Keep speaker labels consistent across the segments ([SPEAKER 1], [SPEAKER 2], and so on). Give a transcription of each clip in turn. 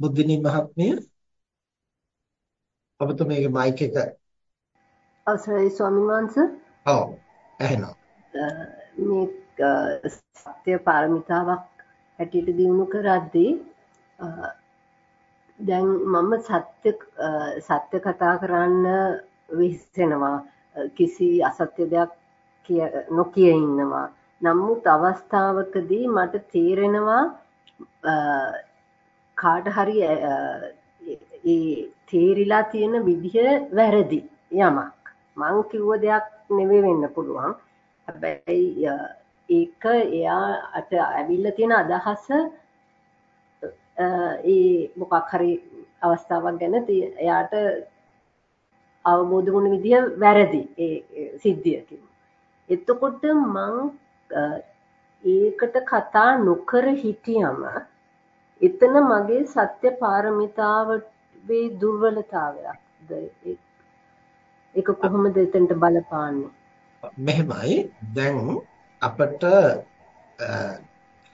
[SPEAKER 1] බුද්ධිනී මහත්මිය ඔබතුමීගේ මයික් එක
[SPEAKER 2] අවසරයි ස්වාමීන් වහන්සේ.
[SPEAKER 1] ඔව් ඇහෙනවා.
[SPEAKER 2] මේ සත්‍ය පාරමිතාවක් හැටියට දිනු කරද්දී දැන් මම සත්‍ය සත්‍ය කතා කරන්න විහිසෙනවා කිසි අසත්‍ය දෙයක් නොකිය ඉන්නවා. නමුත් අවස්ථාවකදී මට තේරෙනවා කාට හරි ඒ තේරිලා තියෙන විදිහ වැරදි යමක්. මං කිව්ව දෙයක් නෙවෙයි වෙන්න පුළුවන්. හැබැයි ඒක එයාට ඇවිල්ලා තියෙන අදහස ඒ මොකක් හරි අවස්ථාවක් ගැන එයාට අවබෝධ වුණ විදිය වැරදි ඒ සිද්ධියකින්. එතකොට මං ඒකට කතා නොකර හිටියම එතන මගේ සත්‍ය පාරමිතාවේ දුර්වලතාවයක්ද ඒක කොහොමද එතනට බලපාන්නේ
[SPEAKER 1] මෙහෙමයි දැන් අපිට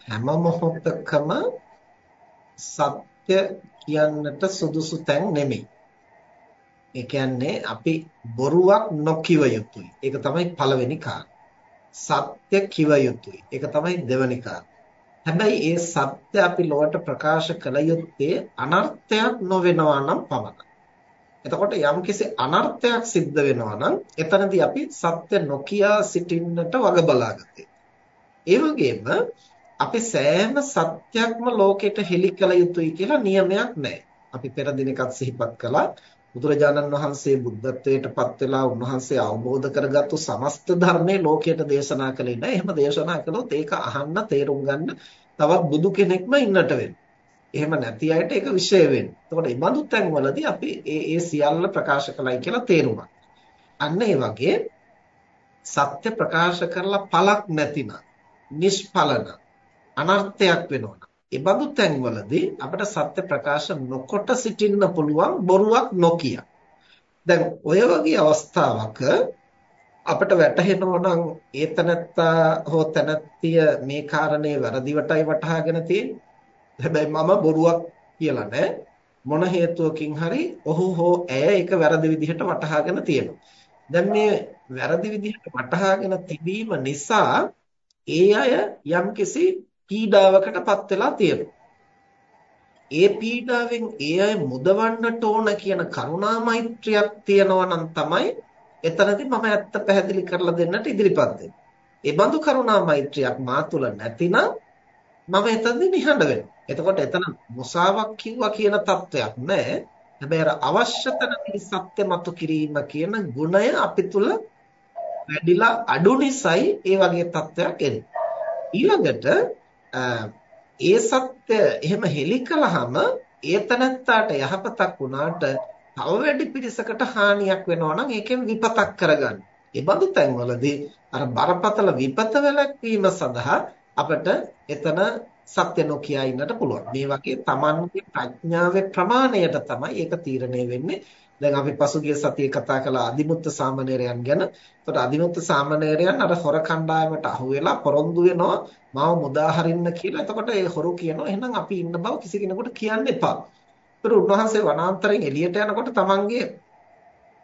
[SPEAKER 1] හැම මොහොතකම සත්‍ය කියන්නට සුදුසු තැන් නෙමෙයි. ඒ කියන්නේ අපි බොරුවක් නොකිව යුතුයි. ඒක තමයි පළවෙනි කාරණා. සත්‍ය කිව යුතුයි. ඒක තමයි දෙවෙනි කාරණා. හැබැයි ඒ සත්‍ය අපි ලොවට ප්‍රකාශ කළ යුත්තේ අනර්ථයක් නොවෙනවා නම් පමණයි. එතකොට යම්කිසි අනර්ථයක් සිද්ධ වෙනවා නම් එතනදී අපි සත්‍ය නොකියා සිටින්නට වග බලාගත්තේ. ඒ වගේම අපි සෑම සත්‍යයක්ම ලෝකෙට හෙළි කළ යුතුයි කියලා නියමයක් නැහැ. අපි පෙර දිනකත් සිහිපත් කළා බුදුරජාණන් වහන්සේ බුද්ධත්වයට පත් වෙලා උන්වහන්සේ අවබෝධ කරගත්තු සමස්ත ධර්මයේ ලෝකයට දේශනා කළේ නැහැ. එහෙම දේශනා කළොත් ඒක අහන්න තේරුම් ගන්න තවත් බුදු කෙනෙක්ම ඉන්නට වෙනවා. එහෙම නැති අයට ඒක විශේෂ වෙන්නේ. එතකොට මේ බඳු තැන්වලදී අපි ඒ ඒ සියල්ල ප්‍රකාශ කළයි කියලා තේරුමක්. අන්න ඒ වගේ සත්‍ය ප්‍රකාශ කරලා පළක් නැතිනම් නිෂ්ඵලන අනර්ථයක් වෙනවා. ඒ බඳු තැන්වලදී අපිට සත්‍ය ප්‍රකාශ නොකොට සිටින්න පුළුවන් බොරුවක් නොකිය. දැන් ඔය වගේ අවස්ථාවක අපිට වැටහෙනවා නම් ඒතනත්තා හෝ තනත්තිය මේ කාරණේ වැරදිවටයි වටහාගෙන තියෙන්නේ. හැබැයි මම බොරුවක් කියලා නෑ. මොන හේතුවකින් හරි ඔහු හෝ ඇය ඒක වැරදි විදිහට වටහාගෙන තියෙනවා. දැන් මේ වැරදි විදිහට වටහාගෙන තිබීම නිසා ඒ අය යම්කිසි පීඩාවකටපත් වෙලා තියෙනවා. ඒ පීඩාවෙන් ඒ අය මුදවන්නට ඕන කියන කරුණා මෛත්‍රියක් තියෙනවා නම් තමයි එතනදී මම ඇත්ත පැහැදිලි කරලා දෙන්නට ඉදිරිපත් වෙන්නේ. ඒ බඳු කරුණා මෛත්‍රියක් මා තුල නැතිනම් මම එතනදී නිහඬ වෙනවා. එතකොට එතන මුසාවක් කිව්වා කියන තත්වයක් නැහැ. හැබැයි අර අවශ්‍ය තැනදී සත්‍ය මතු කිරීම කියන ගුණය අපි තුල වැඩිලා අඩු නිසායි ඒ වගේ තත්වයක් එන්නේ. ඊළඟට ඒ සත්‍ය එහෙම හෙලි කළාම ඒතනත්තාට යහපතක් වුණාට තව වැඩි පිරිසකට හානියක් වෙනවා නම් ඒකෙන් විපතක් කරගන්න. ඒ බඳු තැන්වලදී අර බරපතල විපත වැළැක්වීම සඳහා අපිට එතන සත්‍ය නොකිය ඉන්නට පුළුවන්. මේ වගේ Tamanගේ ප්‍රඥාවේ ප්‍රමාණයට තමයි ඒක තීරණය වෙන්නේ. දැන් අපි පසුගිය සතියේ කතා කළ අදිමුත්ත සාමණේරයන් ගැන. එතකොට අදිමුත්ත සාමණේරයන් අර හොර කණ්ඩායමට අහු වෙලා පොරොන්දු වෙනවා මාව මුදා හරින්න කියලා. එතකොට ඒ හොරු කියනවා එහෙනම් අපි ඉන්න බව කිසි කෙනෙකුට කියන්න එපා. ඒතර උන්වහන්සේ වනාන්තරයෙන් එළියට යනකොට තමන්ගේ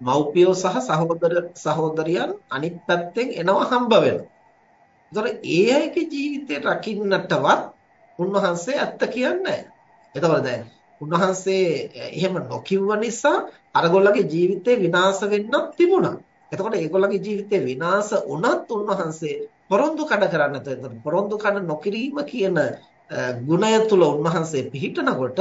[SPEAKER 1] මව්පියෝ සහ සහෝදර සහෝදරියන් අනිත් පැත්තෙන් එනවා හම්බ වෙනවා. ඒතර ඒ අයගේ ජීවිතය රකින්නටවත් උන්වහන්සේ ඇත්ත කියන්නේ නැහැ. එතකොට දැන් උන්වහන්සේ එහෙම නොකියුව නිසා අරගොල්ලගේ ජීවිතේ විනාශ වෙන්නත් තිබුණා. එතකොට ඒගොල්ලගේ ජීවිතේ විනාශ වුණත් උන්වහන්සේ පොරොන්දු කඩ කරන්නත් පොරොන්දු කඩ නොකිරීම කියන ගුණය තුල උන්වහන්සේ පිහිටනකොට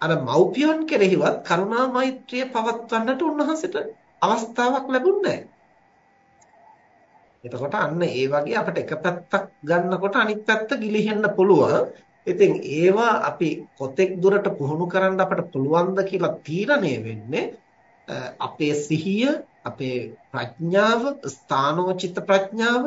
[SPEAKER 1] අර මව්පියන් කෙරෙහිවත් කරුණා මෛත්‍රිය පවත්වන්නට උන්වහන්සේට අවස්ථාවක් ලැබුණේ එතකොට අන්න ඒ වගේ අපිට එක පැත්තක් ගන්නකොට අනිත් පැත්ත ගිලිහෙන්න පුළුවන්. ඉතින් ඒවා අපි කොතෙක් දුරට පුහුණු කරන්න අපට පුළුවන්ද කියලා තීරණය වෙන්නේ අපේ සිහිය, අපේ ප්‍රඥාව, ස්ථානෝචිත ප්‍රඥාව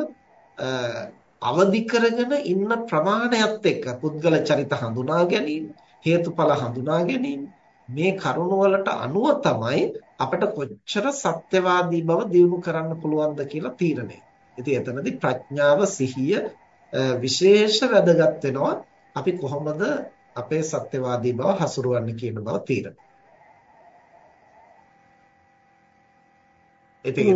[SPEAKER 1] අවදි කරගෙන ඉන්න ප්‍රමාණයත් එක්ක පුද්ගල චරිත හඳුනා ගැනීම, හේතුඵල හඳුනා ගැනීම මේ කරුණ වලට අනුව තමයි අපිට කොච්චර සත්‍යවාදී බව දියුණු කරන්න පුළුවන්ද කියලා තීරණය. ඉතින් එතනදී ප්‍රඥාව සිහිය විශේෂ වැදගත් වෙනවා. අපි කොහොමද අපේ සත්‍යවාදී බව හසුරුවන්නේ කියන බව තීරණය. ඉතින්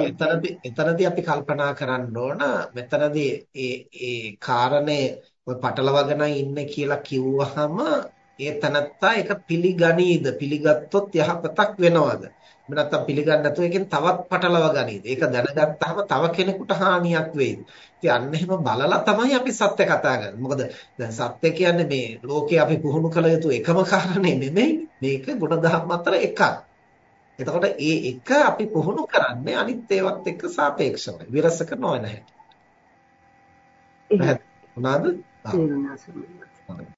[SPEAKER 1] එතනදී එතනදී අපි කල්පනා කරන්න ඕන මෙතනදී ඒ ඒ කාරණේ ඔය පටලවගෙන ඉන්නේ කියලා කිව්වහම ඒ තනත්තා ඒක පිළිගනීද? පිළිගත්තොත් යහපතක් වෙනවද එහෙම නැත්නම් පිළිගන්නේ නැතුව ඒකෙන් තවත් පටලව ගනීද? ඒක දැනගත්තාම තව කෙනෙකුට හානියක් වෙයිද? ඉතින් අන්න එහෙම බලලා තමයි අපි සත්‍ය කතා කරන්නේ. මොකද දැන් සත්‍ය කියන්නේ මේ ලෝකේ අපි පුහුණු කළ යුතු එකම කාරණේ නෙමෙයි. මේක ගුණධර්ම අතර එකක්. එතකොට ඒ එක අපි පුහුණු කරන්නේ අනිත් ඒවත් එක්ක සාපේක්ෂවයි විරසක නොවන හැටි. එහෙනම් උනාද?